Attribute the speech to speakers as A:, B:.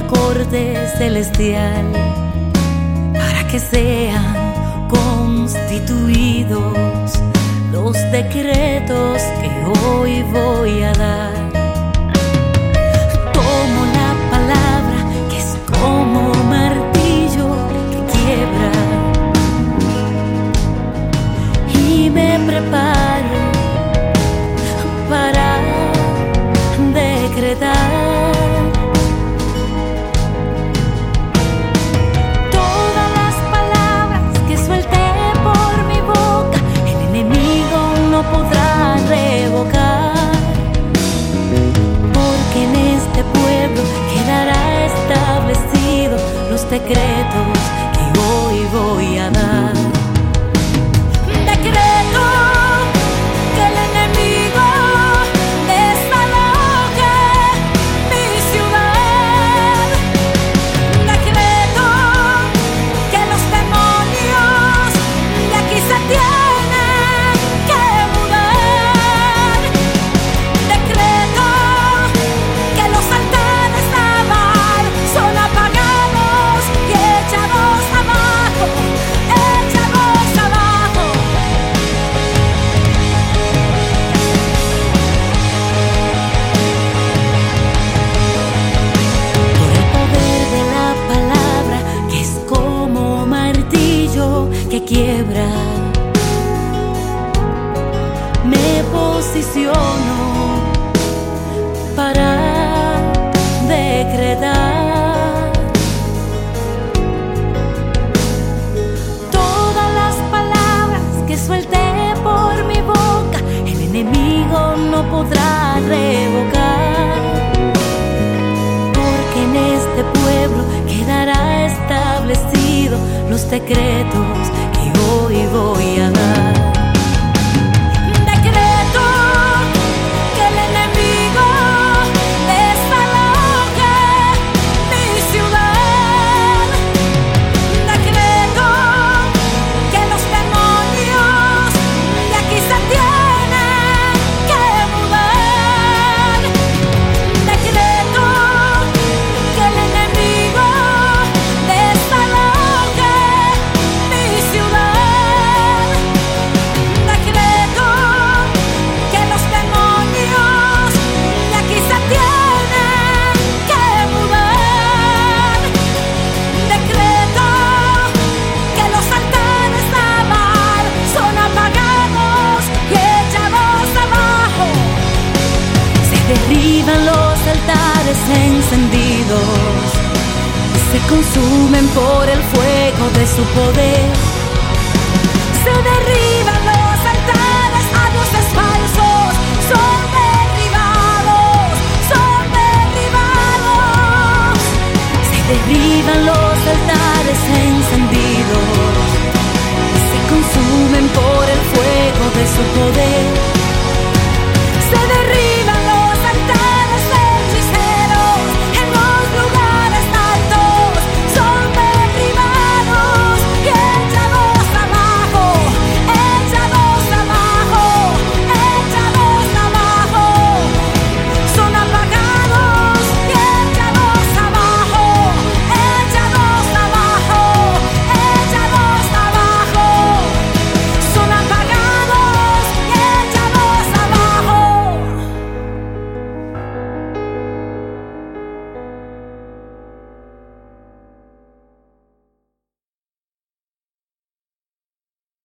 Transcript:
A: la corte celestial para que sean constituidos los decretos que hoy voy a dar. Tomo la palabra que es como martillo que quiebra y me preparo para decretar. Quedará establecido los decretos quiebra, me posiciono para decretar. Todas las palabras que suelte por mi boca, el enemigo no podrá revocar porque en este pueblo quedará establecido los decretos que hoy voy a encendidos se consumen por el fuego de su poder. Se derriban los altares a dioses falsos, son derribados, son derribados. Se derriban los altares encendidos se consumen por el fuego de su poder.